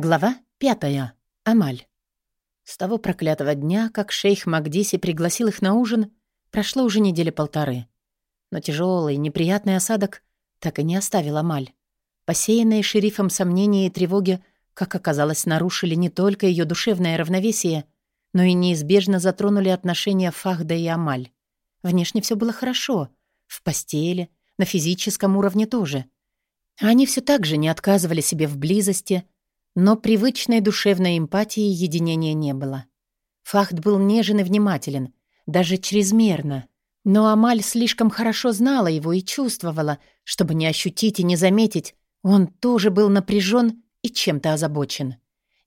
Глава пятая. Амаль. С того проклятого дня, как шейх Магдиси пригласил их на ужин, прошло уже недели полторы. Но тяжелый, неприятный осадок так и не оставил Амаль. Посеянные шерифом сомнения и тревоги, как оказалось, нарушили не только ее душевное равновесие, но и неизбежно затронули отношения Фахда и Амаль. Внешне все было хорошо. В постели, на физическом уровне тоже. Они все так же не отказывали себе в близости — но привычной душевной эмпатии единения не было. Фахт был нежен и внимателен, даже чрезмерно. Но Амаль слишком хорошо знала его и чувствовала, чтобы не ощутить и не заметить, он тоже был напряжен и чем-то озабочен.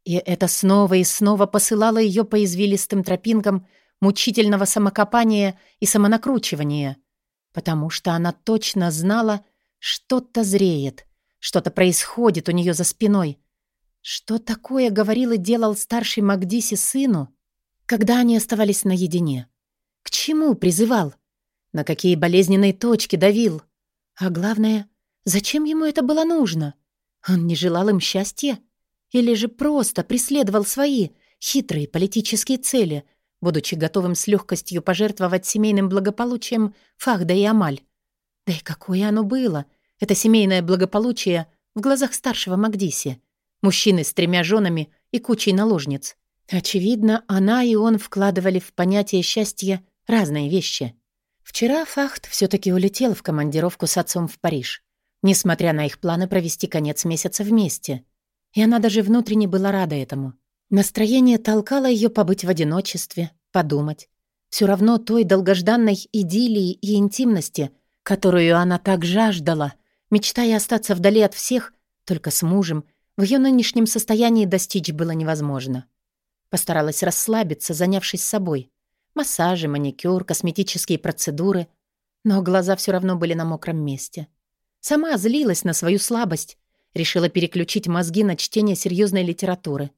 И это снова и снова посылало ее по извилистым тропинкам мучительного самокопания и самонакручивания, потому что она точно знала, что-то зреет, что-то происходит у нее за спиной — что такое говорил и делал старший Магдиси сыну, когда они оставались наедине? К чему призывал? На какие болезненные точки давил? А главное, зачем ему это было нужно? Он не желал им счастья? Или же просто преследовал свои хитрые политические цели, будучи готовым с легкостью пожертвовать семейным благополучием Фахда и Амаль? Да и какое оно было, это семейное благополучие в глазах старшего Магдиси? Мужчины с тремя женами и кучей наложниц. Очевидно, она и он вкладывали в понятие счастья разные вещи. Вчера Фахт все таки улетел в командировку с отцом в Париж, несмотря на их планы провести конец месяца вместе. И она даже внутренне была рада этому. Настроение толкало ее побыть в одиночестве, подумать. Все равно той долгожданной идиллии и интимности, которую она так жаждала, мечтая остаться вдали от всех, только с мужем в ее нынешнем состоянии достичь было невозможно. Постаралась расслабиться, занявшись собой. Массажи, маникюр, косметические процедуры. Но глаза все равно были на мокром месте. Сама злилась на свою слабость. Решила переключить мозги на чтение серьезной литературы.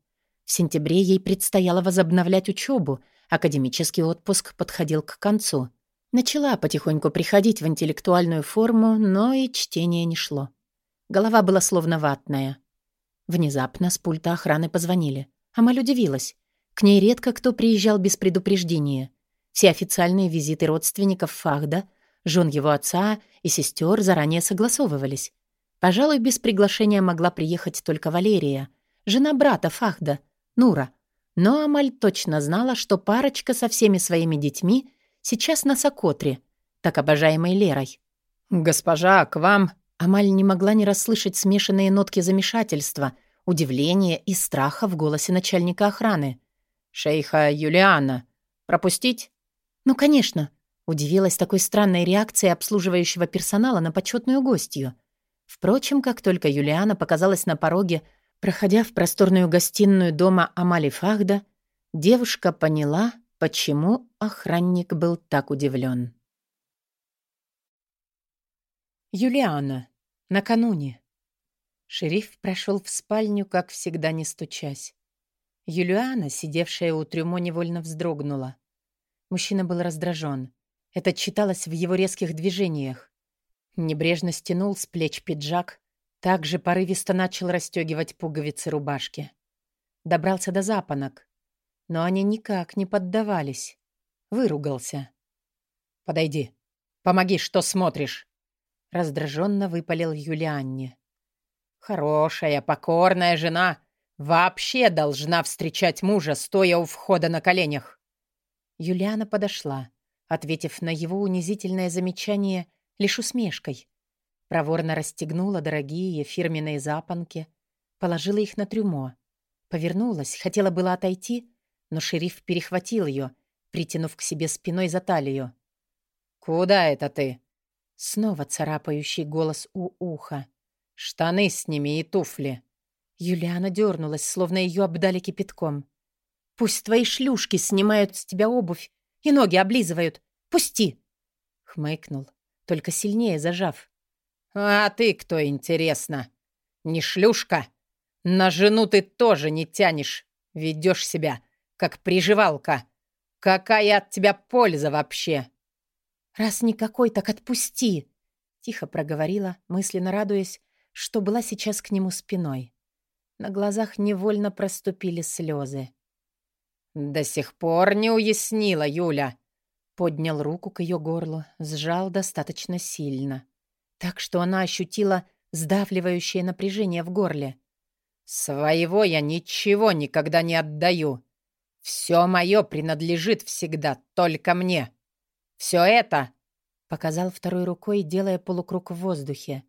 В сентябре ей предстояло возобновлять учебу. Академический отпуск подходил к концу. Начала потихоньку приходить в интеллектуальную форму, но и чтение не шло. Голова была словно ватная. Внезапно с пульта охраны позвонили. Амаль удивилась. К ней редко кто приезжал без предупреждения. Все официальные визиты родственников Фахда, жен его отца и сестер заранее согласовывались. Пожалуй, без приглашения могла приехать только Валерия, жена брата Фахда, Нура. Но Амаль точно знала, что парочка со всеми своими детьми сейчас на Сокотре, так обожаемой Лерой. «Госпожа, к вам...» Амаль не могла не расслышать смешанные нотки замешательства, удивления и страха в голосе начальника охраны. «Шейха Юлиана. Пропустить?» «Ну, конечно», — удивилась такой странной реакцией обслуживающего персонала на почетную гостью. Впрочем, как только Юлиана показалась на пороге, проходя в просторную гостиную дома Амали Фахда, девушка поняла, почему охранник был так удивлен. Юлиана. Накануне. Шериф прошел в спальню, как всегда, не стучась. Юлиана, сидевшая у трюмо, невольно вздрогнула. Мужчина был раздражен. Это читалось в его резких движениях. Небрежно стянул с плеч пиджак, также порывисто начал расстегивать пуговицы рубашки. Добрался до запонок, но они никак не поддавались. Выругался. «Подойди. Помоги, что смотришь?» Раздраженно выпалил Юлианне. «Хорошая, покорная жена вообще должна встречать мужа, стоя у входа на коленях». Юлиана подошла, ответив на его унизительное замечание лишь усмешкой. Проворно расстегнула дорогие фирменные запонки, положила их на трюмо. Повернулась, хотела было отойти, но шериф перехватил ее, притянув к себе спиной за талию. «Куда это ты?» Снова царапающий голос у уха. «Штаны сними и туфли!» Юлиана дернулась, словно ее обдали кипятком. «Пусть твои шлюшки снимают с тебя обувь и ноги облизывают. Пусти!» Хмыкнул, только сильнее зажав. «А ты кто, интересно? Не шлюшка? На жену ты тоже не тянешь. Ведешь себя, как приживалка. Какая от тебя польза вообще?» «Раз никакой, так отпусти!» — тихо проговорила, мысленно радуясь, что была сейчас к нему спиной. На глазах невольно проступили слезы. «До сих пор не уяснила, Юля!» Поднял руку к ее горлу, сжал достаточно сильно. Так что она ощутила сдавливающее напряжение в горле. «Своего я ничего никогда не отдаю. Все мое принадлежит всегда только мне. Все это...» Показал второй рукой, делая полукруг в воздухе.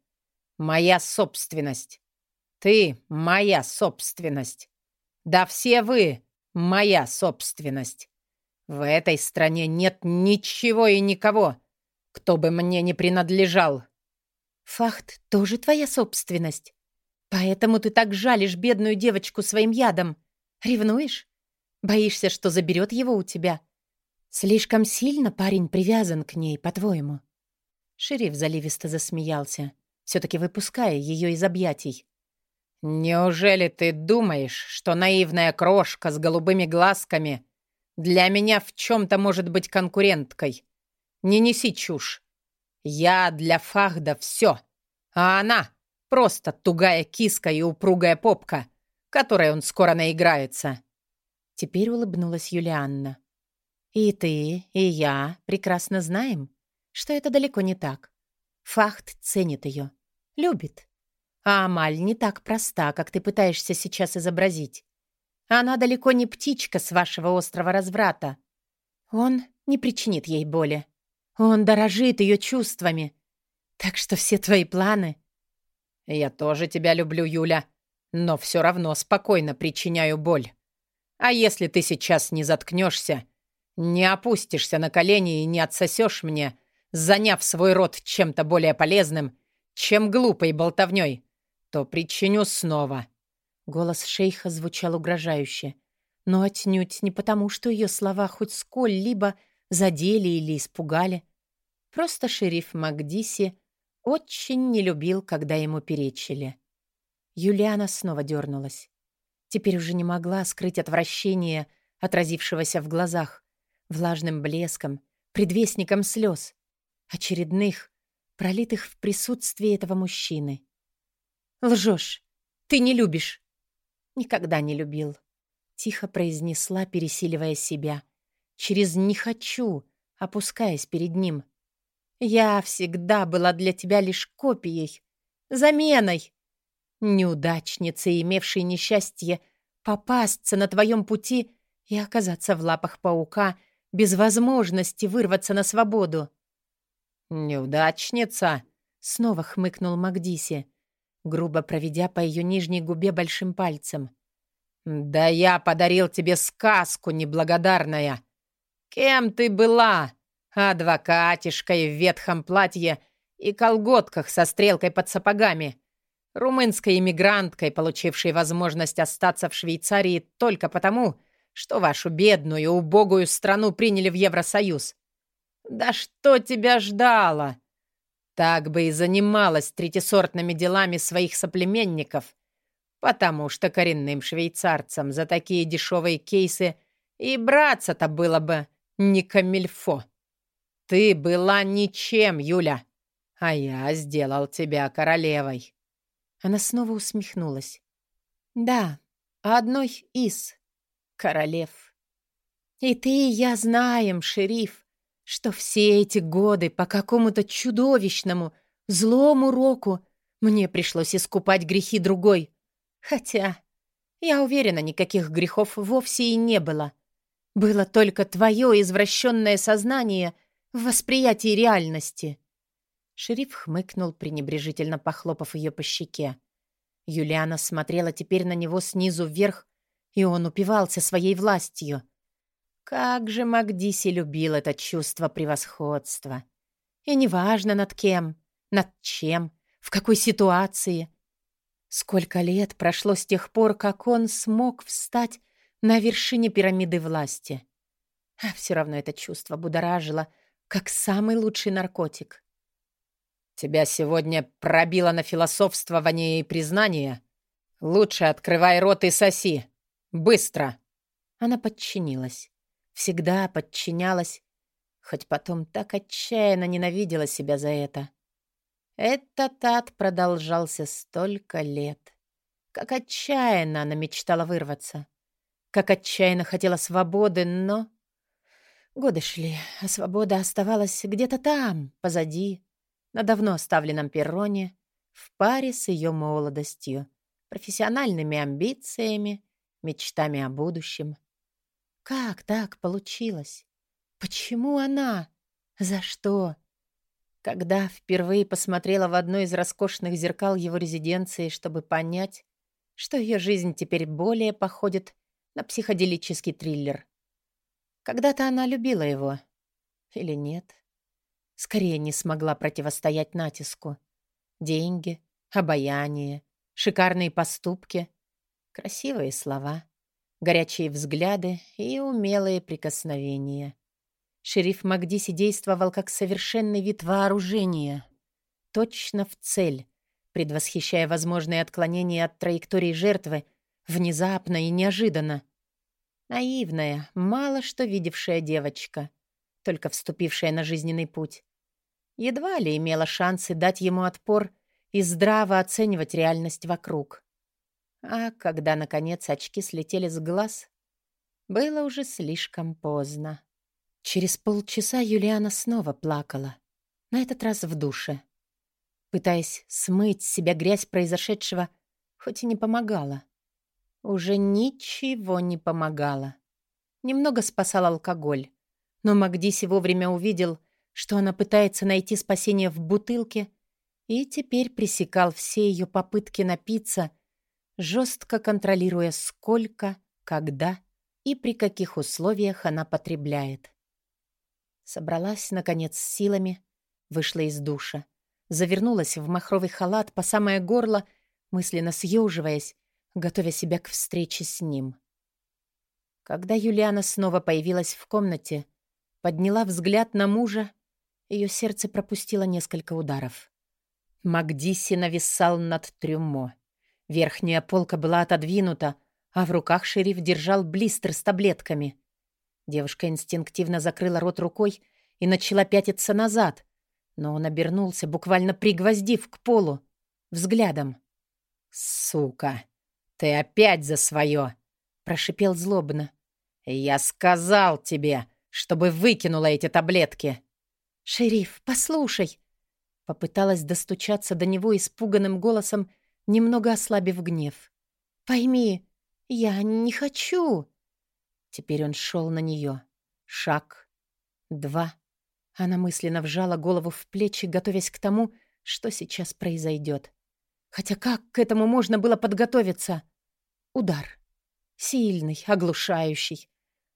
«Моя собственность. Ты — моя собственность. Да все вы — моя собственность. В этой стране нет ничего и никого, кто бы мне не принадлежал». «Фахт тоже твоя собственность. Поэтому ты так жалишь бедную девочку своим ядом. Ревнуешь? Боишься, что заберет его у тебя? Слишком сильно парень привязан к ней, по-твоему?» Шериф заливисто засмеялся, все-таки выпуская ее из объятий. «Неужели ты думаешь, что наивная крошка с голубыми глазками для меня в чем-то может быть конкуренткой? Не неси чушь. Я для Фахда все, а она просто тугая киска и упругая попка, которой он скоро наиграется». Теперь улыбнулась Юлианна. «И ты, и я прекрасно знаем, что это далеко не так. Фахт ценит ее, любит. А Амаль не так проста, как ты пытаешься сейчас изобразить. Она далеко не птичка с вашего острова разврата. Он не причинит ей боли. Он дорожит ее чувствами. Так что все твои планы... Я тоже тебя люблю, Юля, но все равно спокойно причиняю боль. А если ты сейчас не заткнешься, не опустишься на колени и не отсосешь мне, заняв свой рот чем-то более полезным, чем глупой болтовней, то причиню снова». Голос шейха звучал угрожающе, но отнюдь не потому, что ее слова хоть сколь-либо задели или испугали. Просто шериф Макдиси очень не любил, когда ему перечили. Юлиана снова дернулась. Теперь уже не могла скрыть отвращение, отразившегося в глазах, влажным блеском, предвестником слез, очередных, пролитых в присутствии этого мужчины. «Лжешь! Ты не любишь!» «Никогда не любил», — тихо произнесла, пересиливая себя. «Через «не хочу», опускаясь перед ним. «Я всегда была для тебя лишь копией, заменой, неудачницей, имевшей несчастье попасться на твоем пути и оказаться в лапах паука без возможности вырваться на свободу». «Неудачница?» — снова хмыкнул Макдиси грубо проведя по ее нижней губе большим пальцем. «Да я подарил тебе сказку, неблагодарная! Кем ты была? Адвокатишкой в ветхом платье и колготках со стрелкой под сапогами, румынской иммигранткой, получившей возможность остаться в Швейцарии только потому, что вашу бедную, убогую страну приняли в Евросоюз. Да что тебя ждало? Так бы и занималась третисортными делами своих соплеменников, потому что коренным швейцарцам за такие дешевые кейсы и браться-то было бы не камильфо. Ты была ничем, Юля, а я сделал тебя королевой. Она снова усмехнулась. Да, одной из королев. И ты и я знаем, шериф, что все эти годы по какому-то чудовищному, злому року мне пришлось искупать грехи другой. Хотя, я уверена, никаких грехов вовсе и не было. Было только твое извращенное сознание в восприятии реальности. Шериф хмыкнул, пренебрежительно похлопав ее по щеке. Юлиана смотрела теперь на него снизу вверх, и он упивался своей властью — как же Макдиси любил это чувство превосходства. И неважно над кем, над чем, в какой ситуации. Сколько лет прошло с тех пор, как он смог встать на вершине пирамиды власти. А все равно это чувство будоражило, как самый лучший наркотик. «Тебя сегодня пробило на философствование и признание? Лучше открывай рот и соси. Быстро!» Она подчинилась всегда подчинялась, хоть потом так отчаянно ненавидела себя за это. Этот ад продолжался столько лет. Как отчаянно она мечтала вырваться. Как отчаянно хотела свободы, но... Годы шли, а свобода оставалась где-то там, позади, на давно оставленном перроне, в паре с ее молодостью, профессиональными амбициями, мечтами о будущем. Как так получилось? Почему она? За что? Когда впервые посмотрела в одно из роскошных зеркал его резиденции, чтобы понять, что ее жизнь теперь более походит на психоделический триллер. Когда-то она любила его. Или нет? Скорее не смогла противостоять натиску. Деньги, обаяние, шикарные поступки, красивые слова, горячие взгляды и умелые прикосновения. Шериф Магдиси действовал как совершенный вид вооружения. Точно в цель, предвосхищая возможные отклонения от траектории жертвы, внезапно и неожиданно. Наивная, мало что видевшая девочка, только вступившая на жизненный путь. Едва ли имела шансы дать ему отпор и здраво оценивать реальность вокруг. А когда, наконец, очки слетели с глаз, было уже слишком поздно. Через полчаса Юлиана снова плакала, на этот раз в душе. Пытаясь смыть с себя грязь произошедшего, хоть и не помогала. Уже ничего не помогало. Немного спасал алкоголь. Но Магдиси вовремя увидел, что она пытается найти спасение в бутылке, и теперь пресекал все ее попытки напиться, жестко контролируя, сколько, когда и при каких условиях она потребляет. Собралась, наконец, с силами, вышла из душа, завернулась в махровый халат по самое горло, мысленно съеживаясь, готовя себя к встрече с ним. Когда Юлиана снова появилась в комнате, подняла взгляд на мужа, ее сердце пропустило несколько ударов. Макдиси нависал над трюмо. Верхняя полка была отодвинута, а в руках шериф держал блистер с таблетками. Девушка инстинктивно закрыла рот рукой и начала пятиться назад, но он обернулся, буквально пригвоздив к полу, взглядом. «Сука, ты опять за свое!» — прошипел злобно. «Я сказал тебе, чтобы выкинула эти таблетки!» «Шериф, послушай!» Попыталась достучаться до него испуганным голосом, немного ослабив гнев. «Пойми, я не хочу!» Теперь он шел на нее. Шаг. Два. Она мысленно вжала голову в плечи, готовясь к тому, что сейчас произойдет. Хотя как к этому можно было подготовиться? Удар. Сильный, оглушающий,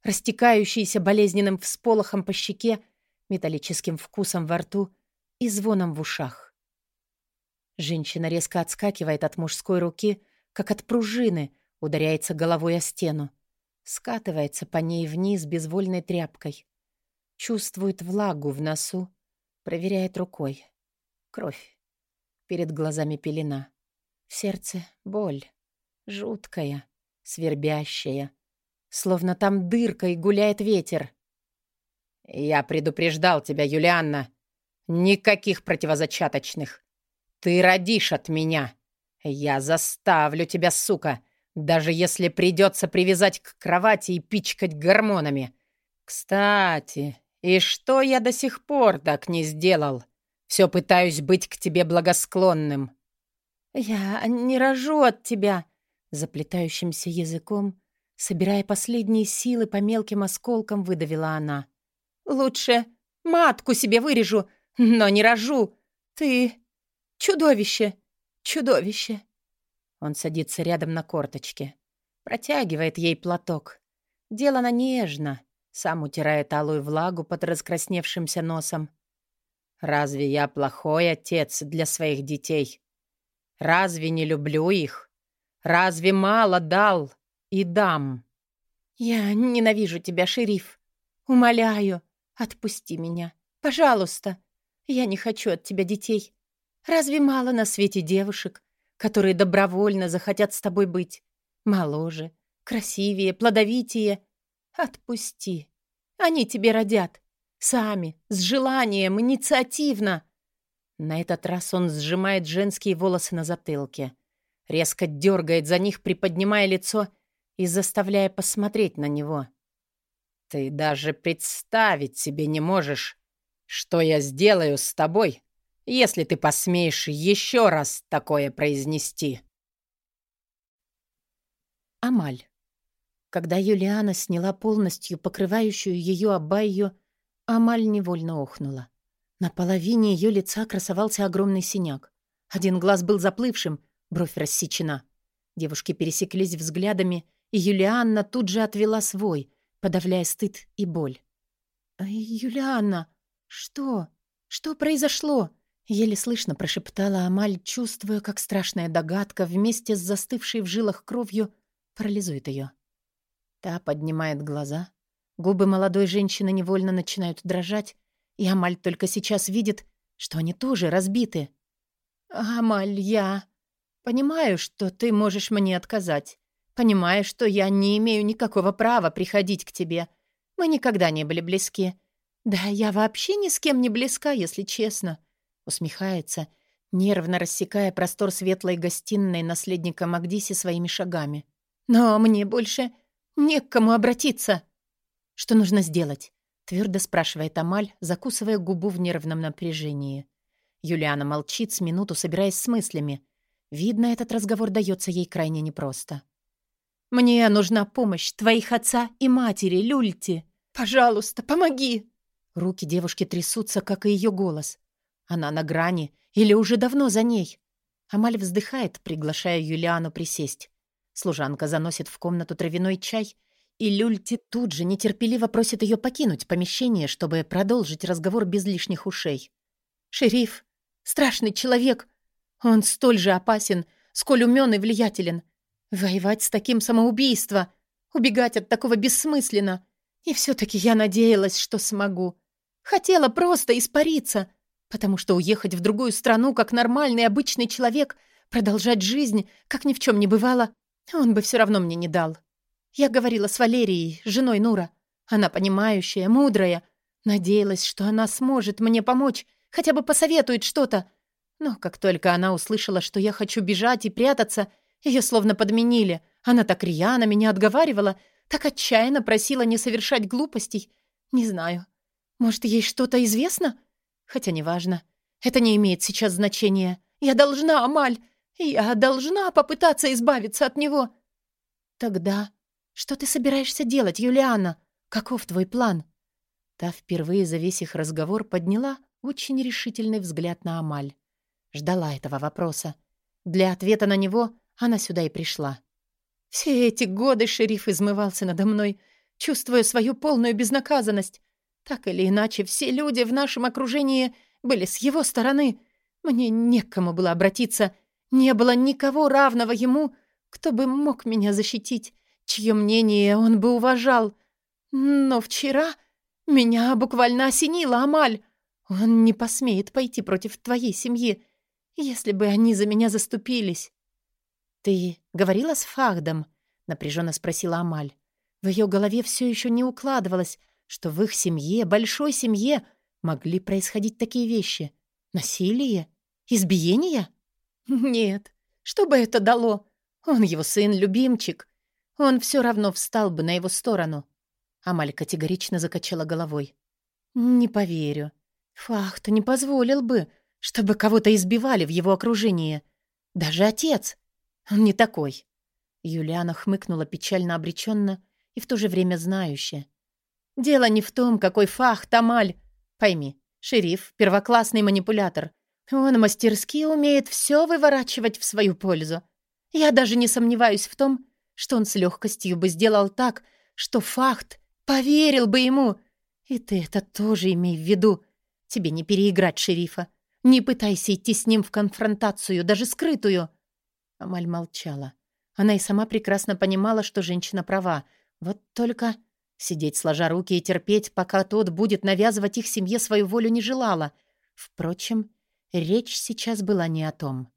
растекающийся болезненным всполохом по щеке, металлическим вкусом во рту и звоном в ушах. Женщина резко отскакивает от мужской руки, как от пружины, ударяется головой о стену скатывается по ней вниз безвольной тряпкой. Чувствует влагу в носу, проверяет рукой. Кровь. Перед глазами пелена. В сердце боль. Жуткая, свербящая. Словно там дырка и гуляет ветер. «Я предупреждал тебя, Юлианна. Никаких противозачаточных. Ты родишь от меня. Я заставлю тебя, сука, даже если придется привязать к кровати и пичкать гормонами. Кстати, и что я до сих пор так не сделал? Все пытаюсь быть к тебе благосклонным. Я не рожу от тебя, заплетающимся языком, собирая последние силы по мелким осколкам, выдавила она. Лучше матку себе вырежу, но не рожу. Ты чудовище, чудовище. Он садится рядом на корточке. Протягивает ей платок. Делано нежно. Сам утирает алую влагу под раскрасневшимся носом. «Разве я плохой отец для своих детей? Разве не люблю их? Разве мало дал и дам?» «Я ненавижу тебя, шериф. Умоляю, отпусти меня. Пожалуйста. Я не хочу от тебя детей. Разве мало на свете девушек, которые добровольно захотят с тобой быть. Моложе, красивее, плодовитее. Отпусти. Они тебе родят. Сами, с желанием, инициативно. На этот раз он сжимает женские волосы на затылке. резко дергает за них, приподнимая лицо и заставляя посмотреть на него. «Ты даже представить себе не можешь, что я сделаю с тобой, если ты посмеешь еще раз такое произнести». Амаль. Когда Юлиана сняла полностью покрывающую ее абайю, Амаль невольно охнула. На половине ее лица красовался огромный синяк. Один глаз был заплывшим, бровь рассечена. Девушки пересеклись взглядами, и Юлианна тут же отвела свой, подавляя стыд и боль. «Юлианна, что? Что произошло?» Еле слышно прошептала Амаль, чувствуя, как страшная догадка вместе с застывшей в жилах кровью парализует ее. Та поднимает глаза. Губы молодой женщины невольно начинают дрожать, и Амаль только сейчас видит, что они тоже разбиты. «Амаль, я понимаю, что ты можешь мне отказать. Понимаю, что я не имею никакого права приходить к тебе. Мы никогда не были близки. Да я вообще ни с кем не близка, если честно», — усмехается, нервно рассекая простор светлой гостиной наследника Магдиси своими шагами. «Но мне больше не к кому обратиться». «Что нужно сделать?» — твердо спрашивает Амаль, закусывая губу в нервном напряжении. Юлиана молчит с минуту, собираясь с мыслями. Видно, этот разговор дается ей крайне непросто. «Мне нужна помощь твоих отца и матери, Люльти. Пожалуйста, помоги!» Руки девушки трясутся, как и ее голос. Она на грани или уже давно за ней. Амаль вздыхает, приглашая Юлиану присесть. Служанка заносит в комнату травяной чай, и Люльти тут же нетерпеливо просит ее покинуть помещение, чтобы продолжить разговор без лишних ушей. «Шериф, страшный человек. Он столь же опасен, сколь умен и влиятелен. Воевать с таким самоубийство, убегать от такого бессмысленно. И все-таки я надеялась, что смогу. Хотела просто испариться, потому что уехать в другую страну, как нормальный обычный человек, продолжать жизнь, как ни в чем не бывало, он бы все равно мне не дал. Я говорила с Валерией, женой Нура. Она понимающая, мудрая. Надеялась, что она сможет мне помочь, хотя бы посоветует что-то. Но как только она услышала, что я хочу бежать и прятаться, ее словно подменили. Она так рьяно меня отговаривала, так отчаянно просила не совершать глупостей. Не знаю. Может, ей что-то известно? Хотя неважно. Это не имеет сейчас значения. Я должна, Амаль, я должна попытаться избавиться от него. Тогда что ты собираешься делать, Юлиана? Каков твой план? Та впервые за весь их разговор подняла очень решительный взгляд на Амаль. Ждала этого вопроса. Для ответа на него она сюда и пришла. Все эти годы шериф измывался надо мной, чувствуя свою полную безнаказанность. Так или иначе, все люди в нашем окружении были с его стороны. Мне некому было обратиться — не было никого равного ему, кто бы мог меня защитить, чье мнение он бы уважал. Но вчера меня буквально осенило, Амаль. Он не посмеет пойти против твоей семьи, если бы они за меня заступились. «Ты говорила с Фахдом?» — напряженно спросила Амаль. В ее голове все еще не укладывалось, что в их семье, большой семье, могли происходить такие вещи. Насилие? Избиение? Нет, что бы это дало? Он его сын-любимчик. Он все равно встал бы на его сторону. Амаль категорично закачала головой. Не поверю. Фахт не позволил бы, чтобы кого-то избивали в его окружении. Даже отец. Он не такой. Юлиана хмыкнула печально обреченно и в то же время знающе. Дело не в том, какой Фахт, Амаль. Пойми, шериф — первоклассный манипулятор, он мастерски умеет все выворачивать в свою пользу. Я даже не сомневаюсь в том, что он с легкостью бы сделал так, что Фахт поверил бы ему. И ты это тоже имей в виду. Тебе не переиграть шерифа. Не пытайся идти с ним в конфронтацию, даже скрытую. Амаль молчала. Она и сама прекрасно понимала, что женщина права. Вот только сидеть сложа руки и терпеть, пока тот будет навязывать их семье свою волю, не желала. Впрочем, Речь сейчас была не о том.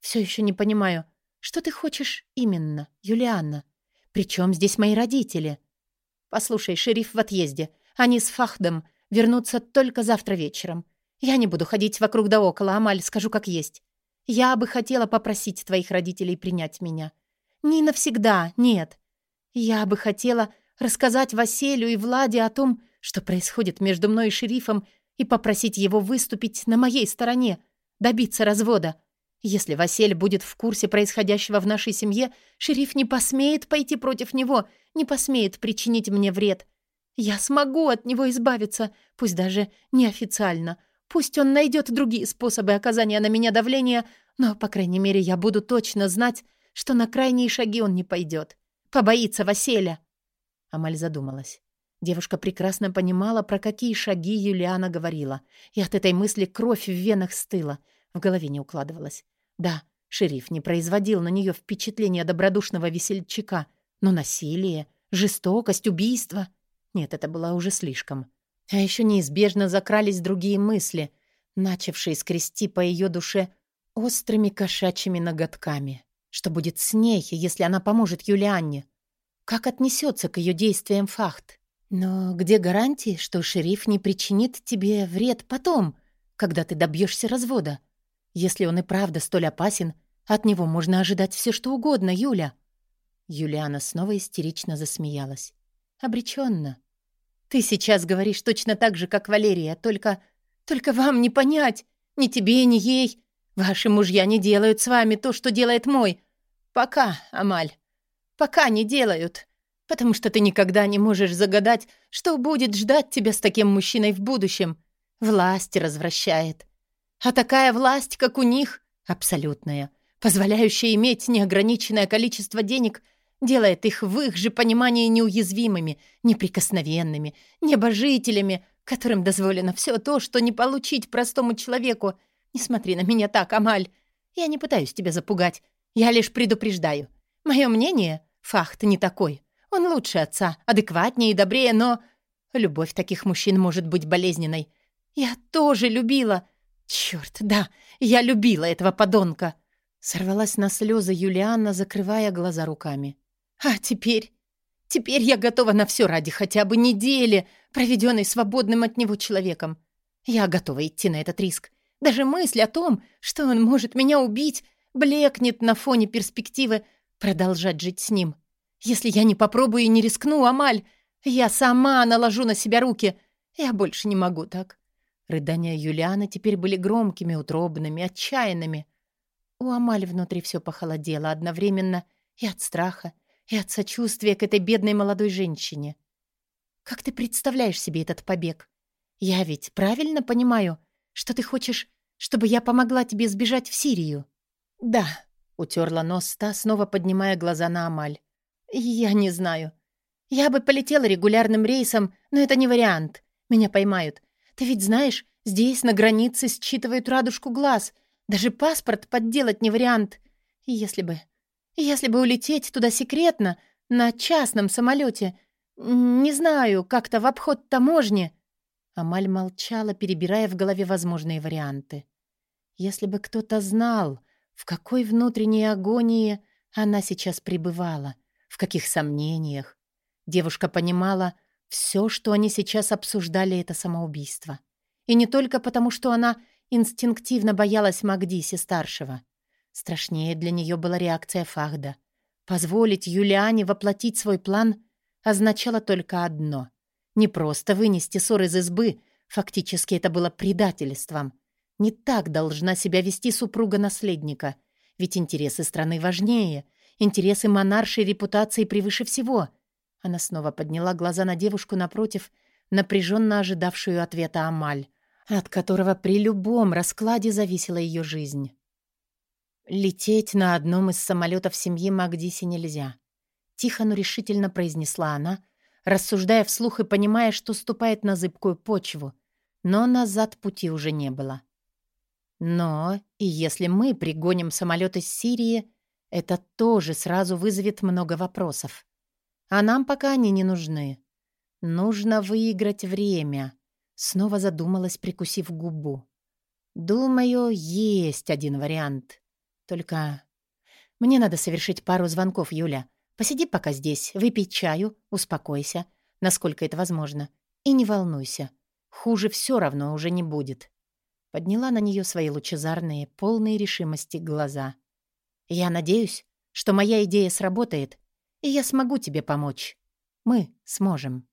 «Все еще не понимаю, что ты хочешь именно, Юлианна? Причем здесь мои родители?» «Послушай, шериф в отъезде. Они с Фахдом вернутся только завтра вечером. Я не буду ходить вокруг да около, Амаль, скажу как есть. Я бы хотела попросить твоих родителей принять меня. Не навсегда, нет. Я бы хотела рассказать Василию и Владе о том, что происходит между мной и шерифом, и попросить его выступить на моей стороне, добиться развода. Если Василь будет в курсе происходящего в нашей семье, шериф не посмеет пойти против него, не посмеет причинить мне вред. Я смогу от него избавиться, пусть даже неофициально. Пусть он найдет другие способы оказания на меня давления, но, по крайней мере, я буду точно знать, что на крайние шаги он не пойдет. Побоится Василя. Амаль задумалась. Девушка прекрасно понимала, про какие шаги Юлиана говорила, и от этой мысли кровь в венах стыла, в голове не укладывалась. Да, шериф не производил на нее впечатления добродушного весельчака, но насилие, жестокость, убийство... Нет, это было уже слишком. А еще неизбежно закрались другие мысли, начавшие скрести по ее душе острыми кошачьими ноготками. Что будет с ней, если она поможет Юлианне? Как отнесется к ее действиям факт? Но где гарантии, что шериф не причинит тебе вред потом, когда ты добьешься развода? Если он и правда столь опасен, от него можно ожидать все, что угодно, Юля. Юлиана снова истерично засмеялась. Обреченно. Ты сейчас говоришь точно так же, как Валерия, только... Только вам не понять. Ни тебе, ни ей. Ваши мужья не делают с вами то, что делает мой. Пока, Амаль. Пока не делают потому что ты никогда не можешь загадать, что будет ждать тебя с таким мужчиной в будущем. Власть развращает. А такая власть, как у них, абсолютная, позволяющая иметь неограниченное количество денег, делает их в их же понимании неуязвимыми, неприкосновенными, небожителями, которым дозволено все то, что не получить простому человеку. Не смотри на меня так, Амаль. Я не пытаюсь тебя запугать. Я лишь предупреждаю. Мое мнение — факт не такой. Он лучше отца, адекватнее и добрее, но... Любовь таких мужчин может быть болезненной. Я тоже любила. Чёрт, да, я любила этого подонка. Сорвалась на слезы Юлианна, закрывая глаза руками. А теперь... Теперь я готова на все ради хотя бы недели, проведенной свободным от него человеком. Я готова идти на этот риск. Даже мысль о том, что он может меня убить, блекнет на фоне перспективы продолжать жить с ним. Если я не попробую и не рискну, Амаль, я сама наложу на себя руки. Я больше не могу так». Рыдания Юлианы теперь были громкими, утробными, отчаянными. У Амаль внутри все похолодело одновременно и от страха, и от сочувствия к этой бедной молодой женщине. «Как ты представляешь себе этот побег? Я ведь правильно понимаю, что ты хочешь, чтобы я помогла тебе сбежать в Сирию?» «Да», — утерла нос та, снова поднимая глаза на Амаль. «Я не знаю. Я бы полетела регулярным рейсом, но это не вариант. Меня поймают. Ты ведь знаешь, здесь на границе считывают радужку глаз. Даже паспорт подделать не вариант. Если бы... Если бы улететь туда секретно, на частном самолете, не знаю, как-то в обход таможни...» Амаль молчала, перебирая в голове возможные варианты. Если бы кто-то знал, в какой внутренней агонии она сейчас пребывала, в каких сомнениях. Девушка понимала, все, что они сейчас обсуждали, это самоубийство. И не только потому, что она инстинктивно боялась Магдиси-старшего. Страшнее для нее была реакция Фахда. Позволить Юлиане воплотить свой план означало только одно — не просто вынести ссор из избы, фактически это было предательством. Не так должна себя вести супруга наследника, ведь интересы страны важнее — Интересы монаршей репутации превыше всего. Она снова подняла глаза на девушку напротив, напряженно ожидавшую ответа Амаль, от которого при любом раскладе зависела ее жизнь. «Лететь на одном из самолетов семьи Магдиси нельзя», — тихо, но решительно произнесла она, рассуждая вслух и понимая, что ступает на зыбкую почву, но назад пути уже не было. «Но и если мы пригоним самолет из Сирии, это тоже сразу вызовет много вопросов. А нам пока они не нужны. Нужно выиграть время. Снова задумалась, прикусив губу. Думаю, есть один вариант. Только мне надо совершить пару звонков, Юля. Посиди пока здесь, выпей чаю, успокойся, насколько это возможно. И не волнуйся. Хуже все равно уже не будет. Подняла на нее свои лучезарные, полные решимости глаза. «Я надеюсь, что моя идея сработает, и я смогу тебе помочь. Мы сможем».